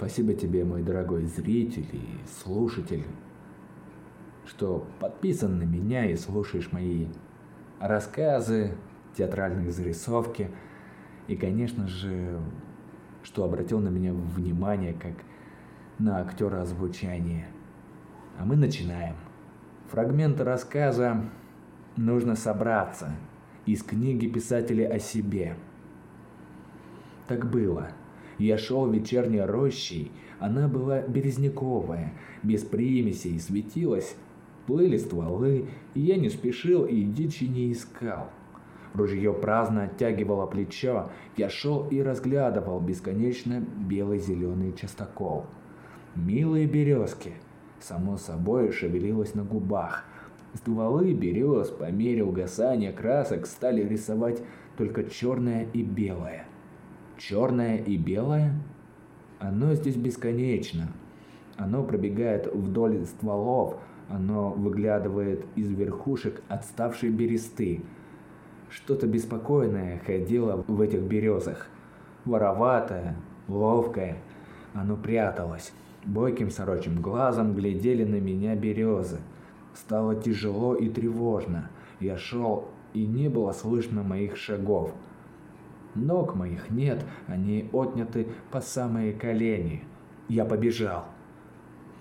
Спасибо тебе, мой дорогой зритель и слушатель, что подписан на меня и слушаешь мои рассказы, театральные зарисовки и, конечно же, что обратил на меня внимание как на актера озвучания. А мы начинаем. Фрагмент рассказа «Нужно собраться» из книги писателя о себе. Так было. Я шел вечерней рощей, она была березняковая, без примесей, светилась, плыли стволы, и я не спешил и дичи не искал. Ружье праздно оттягивало плечо, я шел и разглядывал бесконечно белый-зеленый частокол. Милые березки, само собой, шевелилось на губах. Стволы берез по мере угасания красок стали рисовать только черное и белое. Черное и белое? Оно здесь бесконечно. Оно пробегает вдоль стволов, оно выглядывает из верхушек отставшей бересты. Что-то беспокойное ходило в этих березах. Вороватое, ловкое. Оно пряталось. Бойким сорочим глазом глядели на меня березы. Стало тяжело и тревожно. Я шел, и не было слышно моих шагов. Ног моих нет, они отняты по самые колени. Я побежал.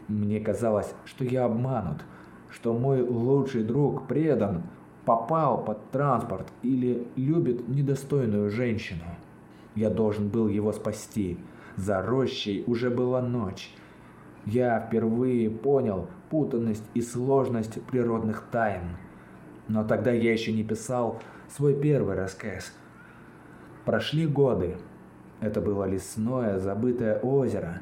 Мне казалось, что я обманут, что мой лучший друг предан, попал под транспорт или любит недостойную женщину. Я должен был его спасти. За рощей уже была ночь. Я впервые понял путанность и сложность природных тайн. Но тогда я еще не писал свой первый рассказ – Прошли годы. Это было лесное, забытое озеро.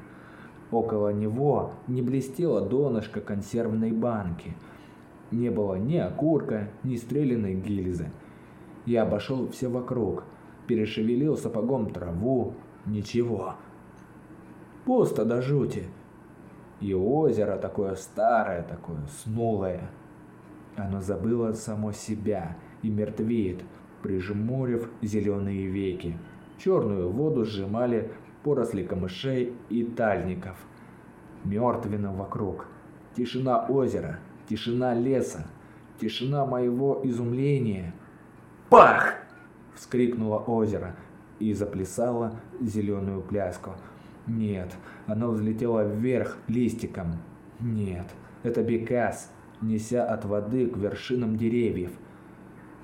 Около него не блестело донышко консервной банки. Не было ни окурка, ни стрелянной гильзы. Я обошел все вокруг, перешевелил сапогом траву. Ничего. Пусто до жути. И озеро такое старое, такое снулое. Оно забыло само себя и мертвеет, прижмурив зеленые веки. Черную воду сжимали поросли камышей и тальников. Мертвенно вокруг. Тишина озера, тишина леса, тишина моего изумления. «Пах!» – вскрикнуло озеро и заплясало зеленую пляску. Нет, оно взлетело вверх листиком. Нет, это Бекас, неся от воды к вершинам деревьев.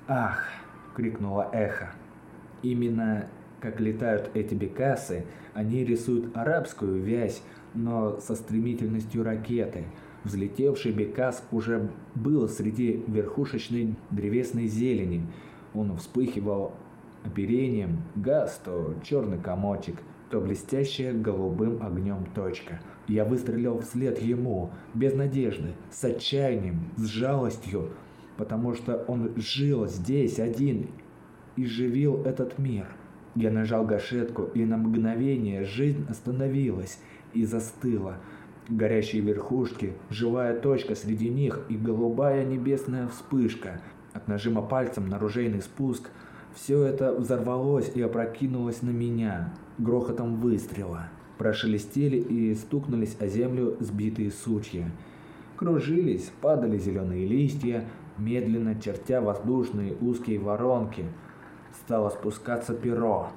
Ах! Крикнуло эхо. Именно как летают эти бекасы, они рисуют арабскую вязь, но со стремительностью ракеты. Взлетевший бекас уже был среди верхушечной древесной зелени. Он вспыхивал оперением, газ, то черный комочек, то блестящая голубым огнем точка. Я выстрелил вслед ему, без надежды, с отчаянием, с жалостью, потому что он жил здесь один и живил этот мир. Я нажал гашетку, и на мгновение жизнь остановилась и застыла. Горящие верхушки, живая точка среди них и голубая небесная вспышка. От нажима пальцем на ружейный спуск все это взорвалось и опрокинулось на меня грохотом выстрела. Прошелестели и стукнулись о землю сбитые сучья. Кружились, падали зеленые листья, медленно чертя воздушные узкие воронки, стало спускаться перо.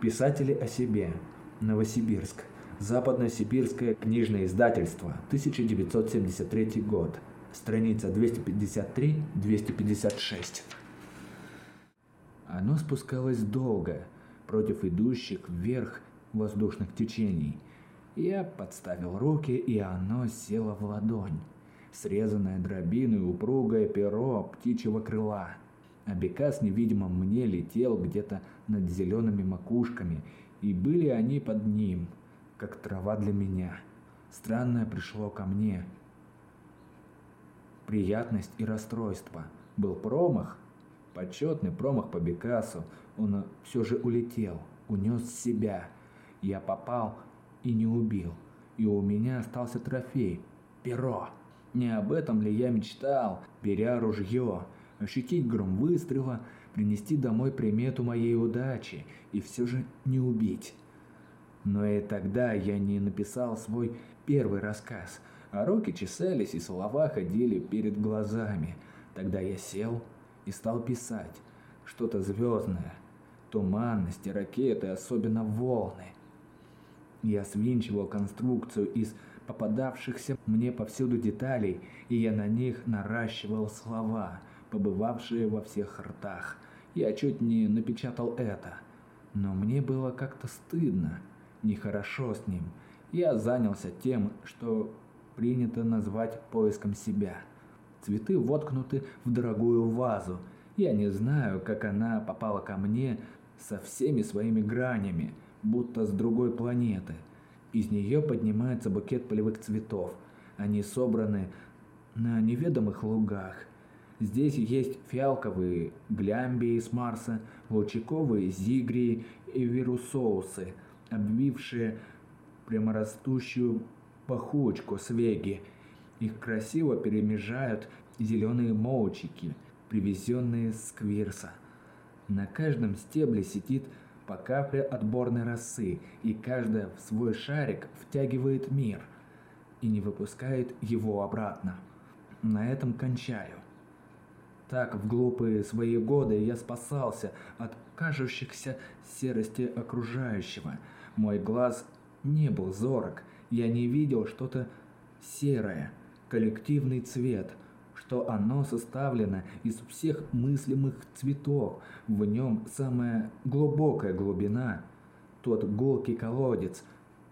Писатели о себе. Новосибирск. Западно-сибирское книжное издательство. 1973 год. Страница 253-256. Оно спускалось долго, против идущих вверх воздушных течений. Я подставил руки, и оно село в ладонь срезанное дробиной упругое перо птичьего крыла. А Бекас невидимым мне летел где-то над зелеными макушками, и были они под ним, как трава для меня. Странное пришло ко мне. Приятность и расстройство. Был промах, почетный промах по Бекасу. Он все же улетел, унес себя. Я попал и не убил. И у меня остался трофей – перо. Не об этом ли я мечтал, беря ружье, ощутить гром выстрела, принести домой примету моей удачи и все же не убить. Но и тогда я не написал свой первый рассказ, а руки чесались и слова ходили перед глазами. Тогда я сел и стал писать что-то звездное, туманности, ракеты, особенно волны. Я свинчивал конструкцию из попадавшихся мне повсюду деталей, и я на них наращивал слова, побывавшие во всех ртах. Я чуть не напечатал это, но мне было как-то стыдно, нехорошо с ним. Я занялся тем, что принято назвать поиском себя. Цветы воткнуты в дорогую вазу. Я не знаю, как она попала ко мне со всеми своими гранями, будто с другой планеты – из нее поднимается букет полевых цветов. Они собраны на неведомых лугах. Здесь есть фиалковые глямбии с Марса, волчаковые зигрии и вирусоусы, обвившие пряморастущую пахучку свеги. Их красиво перемежают зеленые молчики, привезенные с Квирса. На каждом стебле сидит по капле отборной росы, и каждая в свой шарик втягивает мир и не выпускает его обратно. На этом кончаю. Так в глупые свои годы я спасался от кажущихся серости окружающего. Мой глаз не был зорок, я не видел что-то серое, коллективный цвет – что оно составлено из всех мыслимых цветов, в нем самая глубокая глубина, тот голкий колодец,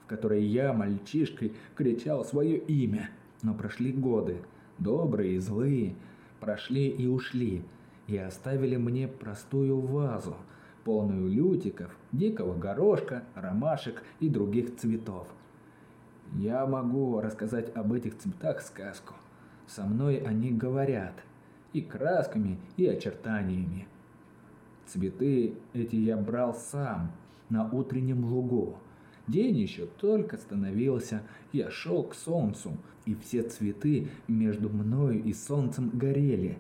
в который я, мальчишкой, кричал свое имя. Но прошли годы, добрые и злые, прошли и ушли, и оставили мне простую вазу, полную лютиков, дикого горошка, ромашек и других цветов. Я могу рассказать об этих цветах сказку. Со мной они говорят и красками, и очертаниями. Цветы эти я брал сам на утреннем лугу. День еще только становился, я шел к солнцу, и все цветы между мною и солнцем горели.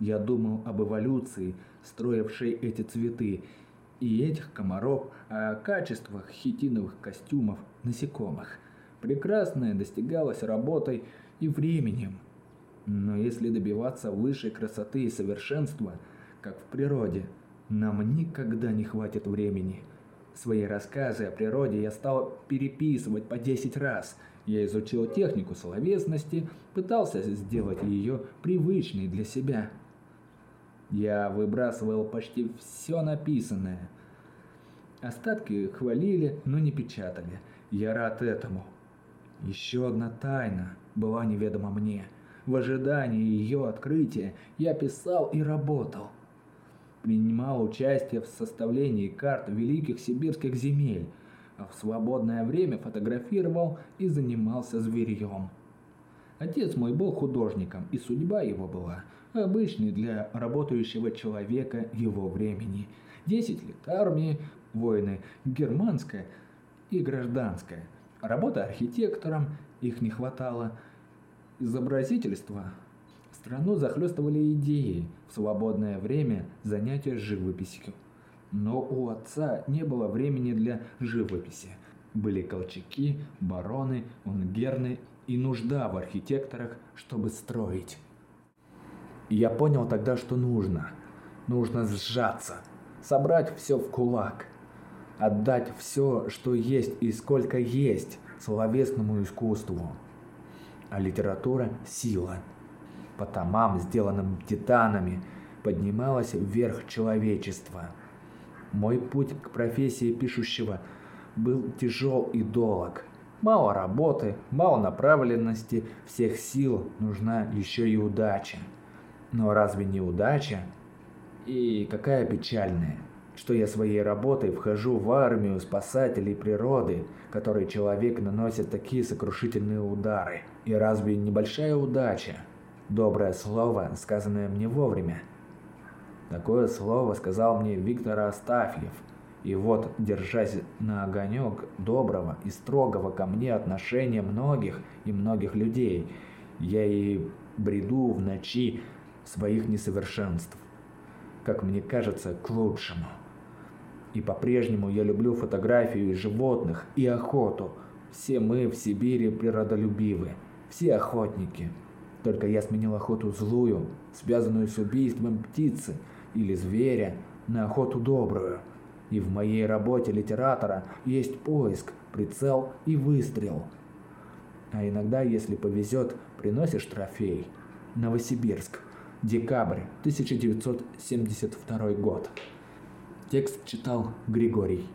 Я думал об эволюции, строившей эти цветы, и этих комаров, о качествах хитиновых костюмов насекомых. Прекрасное достигалось работой и временем. Но если добиваться высшей красоты и совершенства, как в природе, нам никогда не хватит времени. Свои рассказы о природе я стал переписывать по 10 раз. Я изучил технику словесности, пытался сделать ее привычной для себя. Я выбрасывал почти все написанное. Остатки хвалили, но не печатали. Я рад этому. Еще одна тайна была неведома мне – в ожидании ее открытия я писал и работал. Принимал участие в составлении карт великих сибирских земель, а в свободное время фотографировал и занимался зверьем. Отец мой был художником, и судьба его была обычной для работающего человека его времени. Десять лет армии, войны германская и гражданская. Работа архитектором, их не хватало – изобразительства страну захлестывали идеи в свободное время занятия живописью. Но у отца не было времени для живописи. Были колчаки, бароны, унгерны и нужда в архитекторах, чтобы строить. я понял тогда, что нужно. Нужно сжаться, собрать все в кулак, отдать все, что есть и сколько есть словесному искусству а литература – сила. По томам, сделанным титанами, поднималась вверх человечества. Мой путь к профессии пишущего был тяжел и долг. Мало работы, мало направленности, всех сил нужна еще и удача. Но разве не удача? И какая печальная что я своей работой вхожу в армию спасателей природы, которой человек наносит такие сокрушительные удары. И разве небольшая удача? Доброе слово, сказанное мне вовремя. Такое слово сказал мне Виктор Астафьев. И вот, держась на огонек доброго и строгого ко мне отношения многих и многих людей, я и бреду в ночи своих несовершенств, как мне кажется, к лучшему. И по-прежнему я люблю фотографию животных, и охоту. Все мы в Сибири природолюбивы. Все охотники. Только я сменил охоту злую, связанную с убийством птицы или зверя, на охоту добрую. И в моей работе литератора есть поиск, прицел и выстрел. А иногда, если повезет, приносишь трофей. Новосибирск. Декабрь 1972 год. Текст читал Григорий.